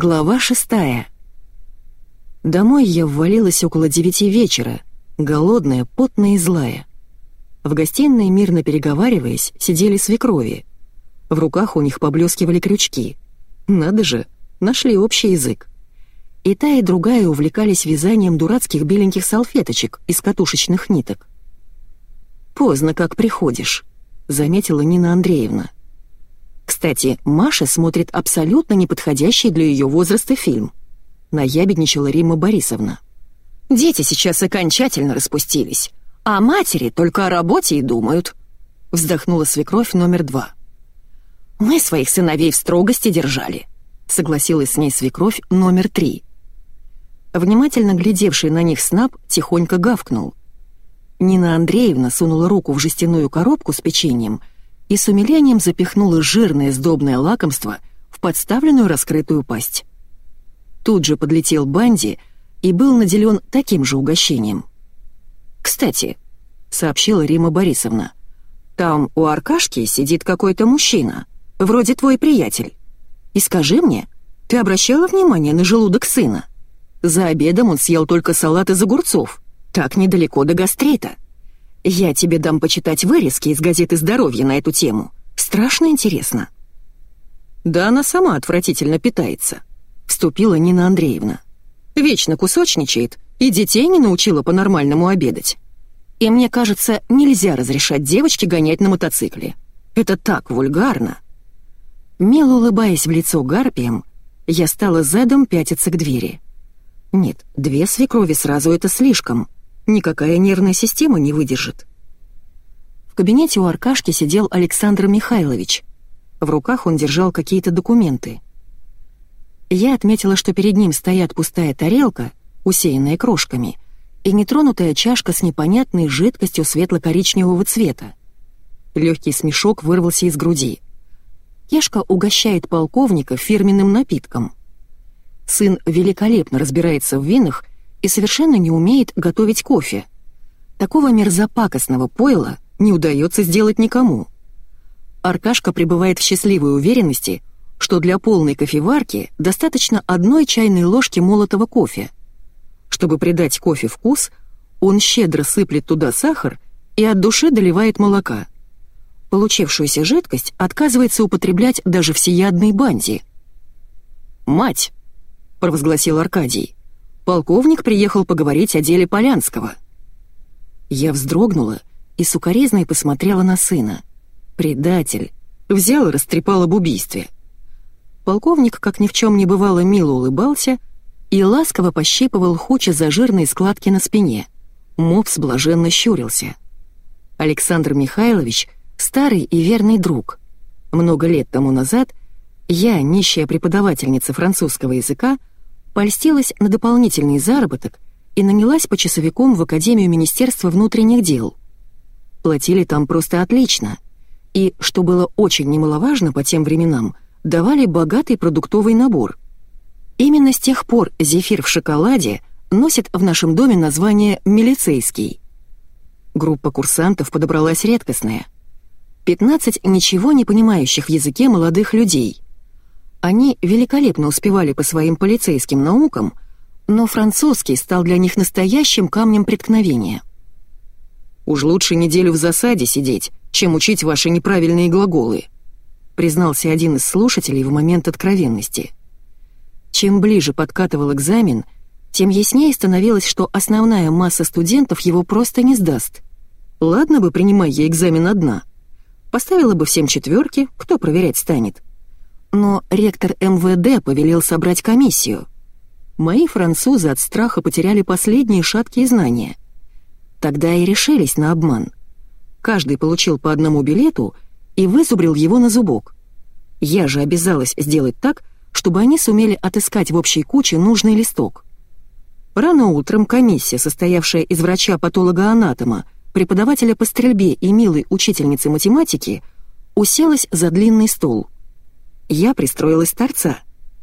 Глава шестая. Домой я ввалилась около девяти вечера, голодная, потная и злая. В гостиной, мирно переговариваясь, сидели свекрови. В руках у них поблескивали крючки. Надо же, нашли общий язык. И та, и другая увлекались вязанием дурацких беленьких салфеточек из катушечных ниток. «Поздно, как приходишь», — заметила Нина Андреевна. Кстати, Маша смотрит абсолютно неподходящий для ее возраста фильм. Наябедничала Римма Борисовна. «Дети сейчас окончательно распустились, а матери только о работе и думают», — вздохнула свекровь номер два. «Мы своих сыновей в строгости держали», — согласилась с ней свекровь номер три. Внимательно глядевший на них снаб тихонько гавкнул. Нина Андреевна сунула руку в жестяную коробку с печеньем — и с умилением запихнула жирное сдобное лакомство в подставленную раскрытую пасть. Тут же подлетел Банди и был наделен таким же угощением. «Кстати», — сообщила Рима Борисовна, «там у Аркашки сидит какой-то мужчина, вроде твой приятель. И скажи мне, ты обращала внимание на желудок сына? За обедом он съел только салат из огурцов, так недалеко до гастрита». Я тебе дам почитать вырезки из газеты «Здоровье» на эту тему. Страшно интересно». «Да она сама отвратительно питается», — вступила Нина Андреевна. «Вечно кусочничает и детей не научила по-нормальному обедать. И мне кажется, нельзя разрешать девочке гонять на мотоцикле. Это так вульгарно». Мило улыбаясь в лицо гарпием, я стала задом пятиться к двери. Нет, две свекрови сразу это слишком — Никакая нервная система не выдержит. В кабинете у Аркашки сидел Александр Михайлович. В руках он держал какие-то документы. Я отметила, что перед ним стоят пустая тарелка, усеянная крошками, и нетронутая чашка с непонятной жидкостью светло-коричневого цвета. Легкий смешок вырвался из груди. Яшка угощает полковника фирменным напитком. Сын великолепно разбирается в винах и совершенно не умеет готовить кофе. Такого мерзопакостного пойла не удается сделать никому. Аркашка пребывает в счастливой уверенности, что для полной кофеварки достаточно одной чайной ложки молотого кофе. Чтобы придать кофе вкус, он щедро сыплет туда сахар и от души доливает молока. Получившуюся жидкость отказывается употреблять даже всеядный банди. «Мать!» — провозгласил Аркадий. Полковник приехал поговорить о деле Полянского. Я вздрогнула и сукоризной посмотрела на сына. Предатель. Взял и растрепал об убийстве. Полковник, как ни в чем не бывало, мило улыбался и ласково пощипывал хуча за жирные складки на спине. Мопс блаженно щурился. Александр Михайлович — старый и верный друг. Много лет тому назад я, нищая преподавательница французского языка, польстилась на дополнительный заработок и нанялась почасовиком в Академию Министерства внутренних дел. Платили там просто отлично. И, что было очень немаловажно по тем временам, давали богатый продуктовый набор. Именно с тех пор зефир в шоколаде носит в нашем доме название «милицейский». Группа курсантов подобралась редкостная. 15 ничего не понимающих в языке молодых людей — они великолепно успевали по своим полицейским наукам, но французский стал для них настоящим камнем преткновения. «Уж лучше неделю в засаде сидеть, чем учить ваши неправильные глаголы», признался один из слушателей в момент откровенности. Чем ближе подкатывал экзамен, тем яснее становилось, что основная масса студентов его просто не сдаст. Ладно бы, принимая я экзамен одна. Поставила бы всем четверки, кто проверять станет но ректор МВД повелел собрать комиссию. Мои французы от страха потеряли последние шаткие знания. Тогда и решились на обман. Каждый получил по одному билету и вызубрил его на зубок. Я же обязалась сделать так, чтобы они сумели отыскать в общей куче нужный листок. Рано утром комиссия, состоявшая из врача-патолога-анатома, преподавателя по стрельбе и милой учительницы математики, уселась за длинный стол — я пристроилась торца,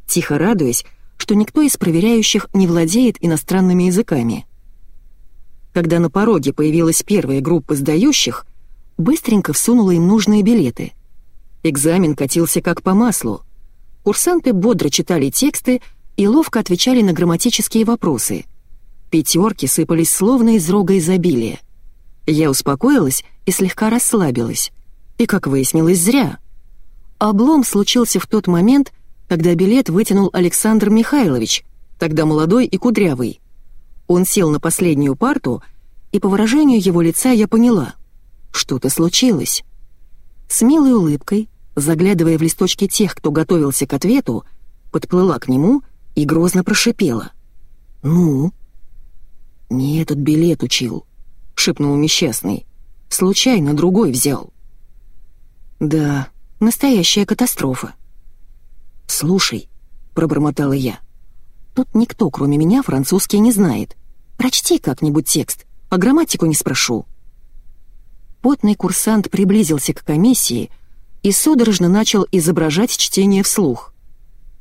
тихо радуясь, что никто из проверяющих не владеет иностранными языками. Когда на пороге появилась первая группа сдающих, быстренько всунула им нужные билеты. Экзамен катился как по маслу. Курсанты бодро читали тексты и ловко отвечали на грамматические вопросы. Пятерки сыпались словно из рога изобилия. Я успокоилась и слегка расслабилась. И, как выяснилось, зря. Облом случился в тот момент, когда билет вытянул Александр Михайлович, тогда молодой и кудрявый. Он сел на последнюю парту, и по выражению его лица я поняла — что-то случилось. С милой улыбкой, заглядывая в листочки тех, кто готовился к ответу, подплыла к нему и грозно прошипела. «Ну?» «Не этот билет учил», — шепнул несчастный. «Случайно другой взял». «Да, настоящая катастрофа». «Слушай», — пробормотала я, — «тут никто, кроме меня, французский не знает. Прочти как-нибудь текст, а грамматику не спрошу». Потный курсант приблизился к комиссии и судорожно начал изображать чтение вслух.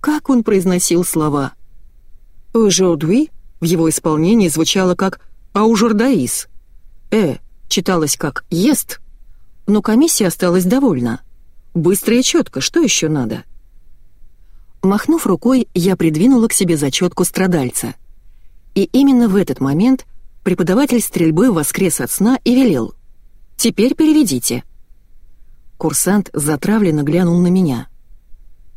Как он произносил слова? «Aujourd'hui» в его исполнении звучало как «аужурдаис». «Э» читалось как «ест», но комиссия осталась довольна. Быстро и четко, что еще надо? Махнув рукой, я придвинула к себе зачетку страдальца. И именно в этот момент преподаватель стрельбы воскрес от сна и велел — Теперь переведите». Курсант затравленно глянул на меня.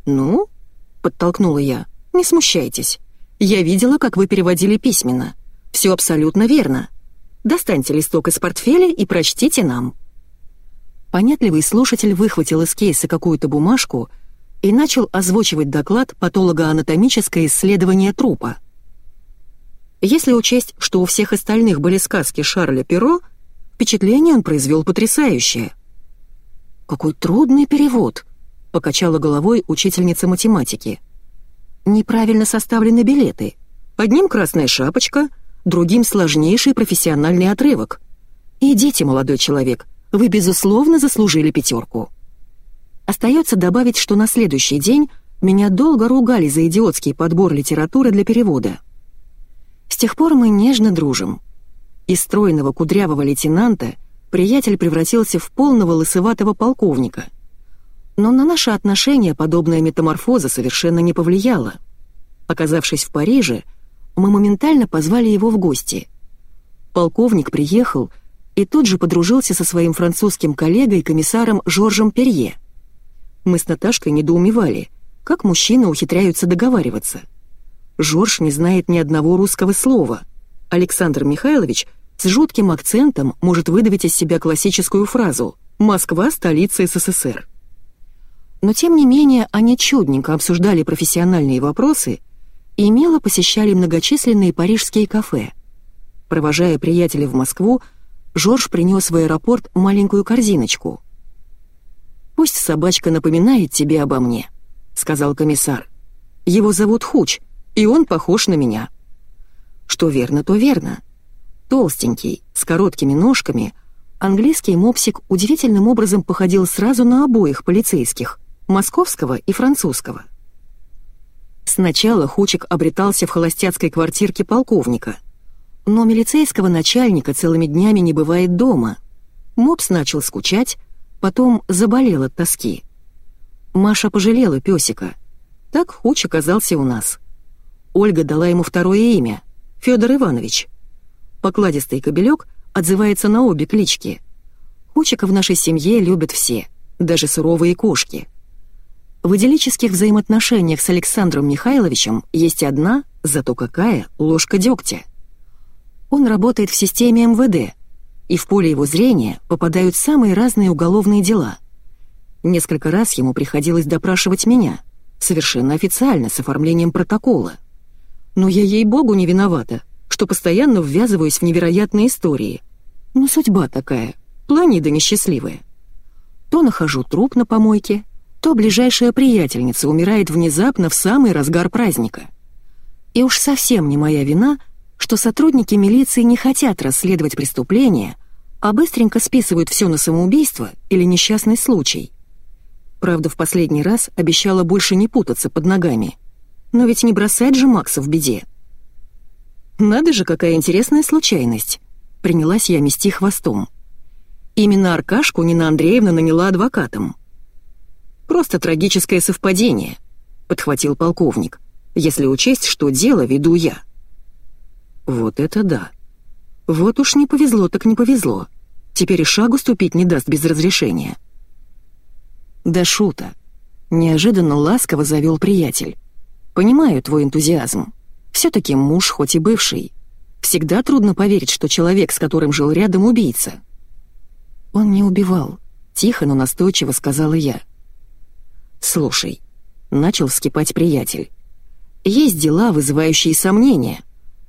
«Ну?» — подтолкнула я. «Не смущайтесь. Я видела, как вы переводили письменно. Все абсолютно верно. Достаньте листок из портфеля и прочтите нам». Понятливый слушатель выхватил из кейса какую-то бумажку и начал озвучивать доклад патологоанатомическое исследование трупа. Если учесть, что у всех остальных были сказки Шарля Перро, Впечатление он произвел потрясающее. «Какой трудный перевод», — покачала головой учительница математики. «Неправильно составлены билеты. Одним красная шапочка, другим сложнейший профессиональный отрывок. Идите, молодой человек, вы, безусловно, заслужили пятерку». Остается добавить, что на следующий день меня долго ругали за идиотский подбор литературы для перевода. С тех пор мы нежно дружим. Из стройного кудрявого лейтенанта приятель превратился в полного лысоватого полковника. Но на наши отношения подобная метаморфоза совершенно не повлияла. Оказавшись в Париже, мы моментально позвали его в гости. Полковник приехал и тут же подружился со своим французским коллегой, комиссаром Жоржем Перье. Мы с Наташкой недоумевали, как мужчины ухитряются договариваться. Жорж не знает ни одного русского слова. Александр Михайлович — с жутким акцентом может выдавить из себя классическую фразу «Москва – столица СССР». Но тем не менее они чудненько обсуждали профессиональные вопросы и мило посещали многочисленные парижские кафе. Провожая приятеля в Москву, Жорж принес в аэропорт маленькую корзиночку. «Пусть собачка напоминает тебе обо мне», — сказал комиссар. «Его зовут Хуч, и он похож на меня». Что верно, то верно. Толстенький, с короткими ножками, английский мопсик удивительным образом походил сразу на обоих полицейских, московского и французского. Сначала Хучик обретался в холостяцкой квартирке полковника, но милицейского начальника целыми днями не бывает дома. Мопс начал скучать, потом заболел от тоски. Маша пожалела песика. Так Хуч оказался у нас. Ольга дала ему второе имя — Федор Иванович — Покладистый кобелек отзывается на обе клички. Хучика в нашей семье любят все, даже суровые кошки. В идиллических взаимоотношениях с Александром Михайловичем есть одна, зато какая, ложка дегтя. Он работает в системе МВД, и в поле его зрения попадают самые разные уголовные дела. Несколько раз ему приходилось допрашивать меня, совершенно официально, с оформлением протокола. Но я ей-богу не виновата, что постоянно ввязываюсь в невероятные истории. Но судьба такая, планида несчастливая. То нахожу труп на помойке, то ближайшая приятельница умирает внезапно в самый разгар праздника. И уж совсем не моя вина, что сотрудники милиции не хотят расследовать преступление, а быстренько списывают все на самоубийство или несчастный случай. Правда, в последний раз обещала больше не путаться под ногами. Но ведь не бросать же Макса в беде. «Надо же, какая интересная случайность!» Принялась я мести хвостом. Именно Аркашку Нина Андреевна наняла адвокатом. Просто трагическое совпадение. — подхватил полковник, «если учесть, что дело веду я». Вот это да. Вот уж не повезло так не повезло. Теперь и шагу ступить не даст без разрешения. Да шута. Неожиданно ласково завел приятель. Понимаю твой энтузиазм. Все-таки муж, хоть и бывший. Всегда трудно поверить, что человек, с которым жил рядом, убийца. Он не убивал. Тихо, но настойчиво сказала я. «Слушай», — начал вскипать приятель, «есть дела, вызывающие сомнения,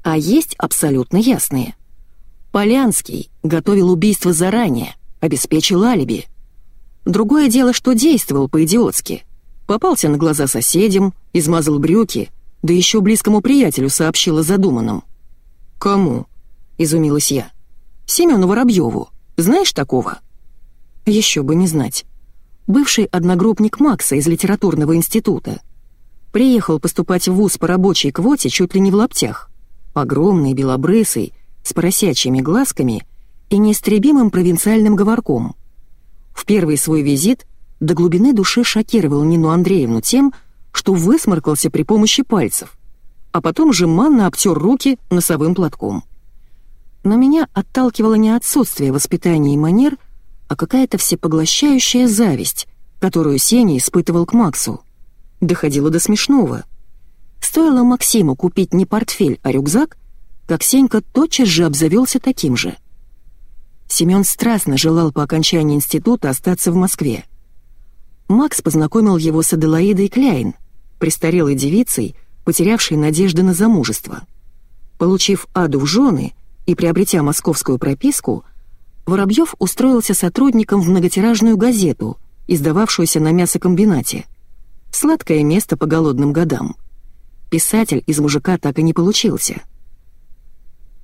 а есть абсолютно ясные. Полянский готовил убийство заранее, обеспечил алиби. Другое дело, что действовал по-идиотски. Попался на глаза соседям, измазал брюки, да еще близкому приятелю сообщил о задуманном. «Кому?» — изумилась я. «Семену Воробьеву. Знаешь такого?» «Еще бы не знать. Бывший одногруппник Макса из литературного института. Приехал поступать в вуз по рабочей квоте чуть ли не в лаптях. Огромный, белобрысый, с поросячьими глазками и неистребимым провинциальным говорком. В первый свой визит до глубины души шокировал Нину Андреевну тем, что высморкался при помощи пальцев, а потом жеманно обтер руки носовым платком. Но меня отталкивало не отсутствие воспитания и манер, а какая-то всепоглощающая зависть, которую Сеня испытывал к Максу. Доходило до смешного. Стоило Максиму купить не портфель, а рюкзак, как Сенька тотчас же обзавелся таким же. Семён страстно желал по окончании института остаться в Москве. Макс познакомил его с Аделаидой Кляйн, престарелой девицей, потерявшей надежды на замужество. Получив Аду в жены и приобретя московскую прописку, Воробьев устроился сотрудником в многотиражную газету, издававшуюся на мясокомбинате. Сладкое место по голодным годам. Писатель из мужика так и не получился.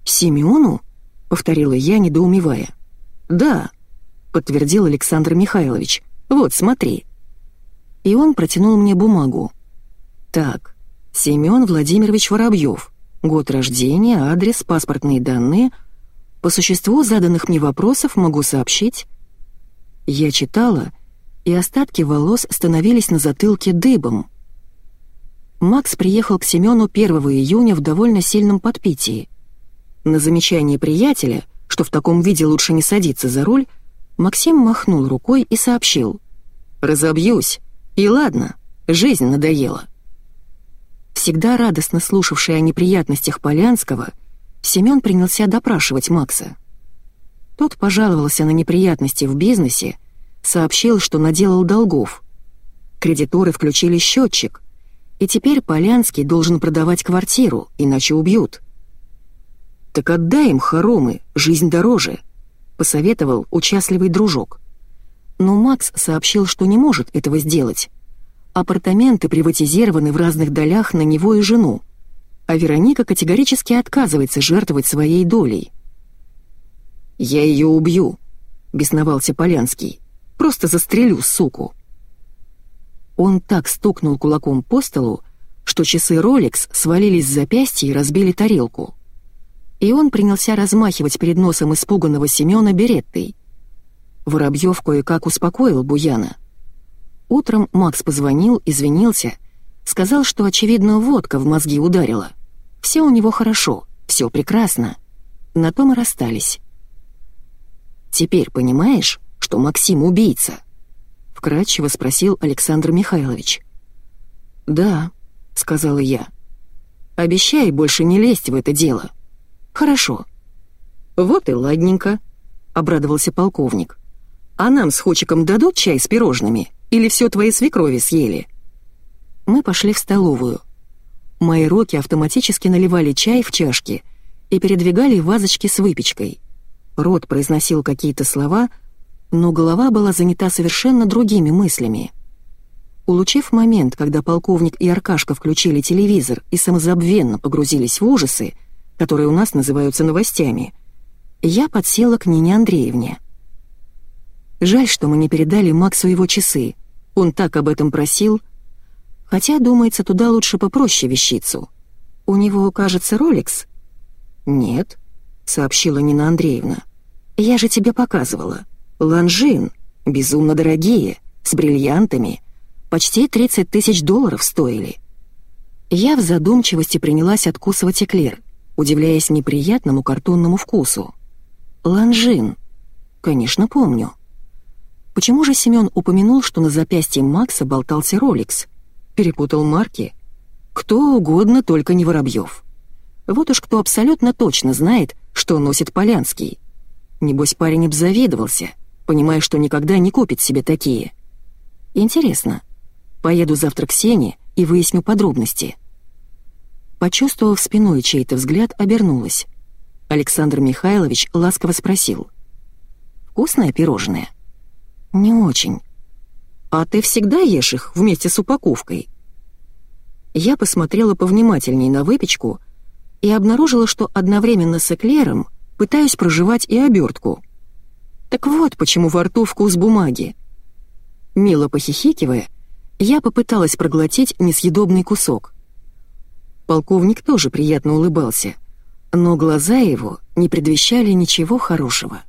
«Семену?» — повторила я, недоумевая. «Да», — подтвердил Александр Михайлович. «Вот, смотри». И он протянул мне бумагу. «Так, Семен Владимирович Воробьев. Год рождения, адрес, паспортные данные. По существу заданных мне вопросов могу сообщить». Я читала, и остатки волос становились на затылке дыбом. Макс приехал к Семену 1 июня в довольно сильном подпитии — на замечание приятеля, что в таком виде лучше не садиться за руль, Максим махнул рукой и сообщил. «Разобьюсь. И ладно, жизнь надоела». Всегда радостно слушавший о неприятностях Полянского, Семён принялся допрашивать Макса. Тот пожаловался на неприятности в бизнесе, сообщил, что наделал долгов. Кредиторы включили счетчик, и теперь Полянский должен продавать квартиру, иначе убьют. «Так отдай им хоромы, жизнь дороже», — посоветовал участливый дружок. Но Макс сообщил, что не может этого сделать. Апартаменты приватизированы в разных долях на него и жену, а Вероника категорически отказывается жертвовать своей долей. «Я ее убью», — бесновался Полянский. «Просто застрелю, суку». Он так стукнул кулаком по столу, что часы Rolex свалились с запястья и разбили тарелку и он принялся размахивать перед носом испуганного Семёна береттой. Воробьев кое-как успокоил Буяна. Утром Макс позвонил, извинился, сказал, что, очевидно, водка в мозги ударила. Все у него хорошо, все прекрасно. На том и расстались. «Теперь понимаешь, что Максим убийца?» — вкратчиво спросил Александр Михайлович. «Да», — сказала я. «Обещай больше не лезть в это дело». «Хорошо». «Вот и ладненько», — обрадовался полковник. «А нам с Хочиком дадут чай с пирожными? Или все твои свекрови съели?» Мы пошли в столовую. Мои руки автоматически наливали чай в чашки и передвигали вазочки с выпечкой. Рот произносил какие-то слова, но голова была занята совершенно другими мыслями. Улучив момент, когда полковник и Аркашка включили телевизор и самозабвенно погрузились в ужасы, которые у нас называются новостями, я подсела к Нине Андреевне. Жаль, что мы не передали Максу его часы. Он так об этом просил. Хотя, думается, туда лучше попроще вещицу. У него, кажется, Ролекс? Нет, сообщила Нина Андреевна. Я же тебе показывала. Ланжин, безумно дорогие, с бриллиантами, Почти 30 тысяч долларов стоили. Я в задумчивости принялась откусывать эклер, удивляясь неприятному картонному вкусу. Ланжин. Конечно, помню. Почему же Семён упомянул, что на запястье Макса болтался Роликс? Перепутал марки? Кто угодно, только не Воробьев. Вот уж кто абсолютно точно знает, что носит Полянский. Небось, парень обзавидовался, понимая, что никогда не купит себе такие. Интересно. Поеду завтра к Сене и выясню подробности. Почувствовав спиной чей-то взгляд, обернулась. Александр Михайлович ласково спросил. «Вкусное пирожное?» «Не очень. А ты всегда ешь их вместе с упаковкой?» Я посмотрела повнимательней на выпечку и обнаружила, что одновременно с эклером пытаюсь проживать и обертку. Так вот, почему во рту вкус бумаги. Мило похихикивая, я попыталась проглотить несъедобный кусок. Полковник тоже приятно улыбался, но глаза его не предвещали ничего хорошего.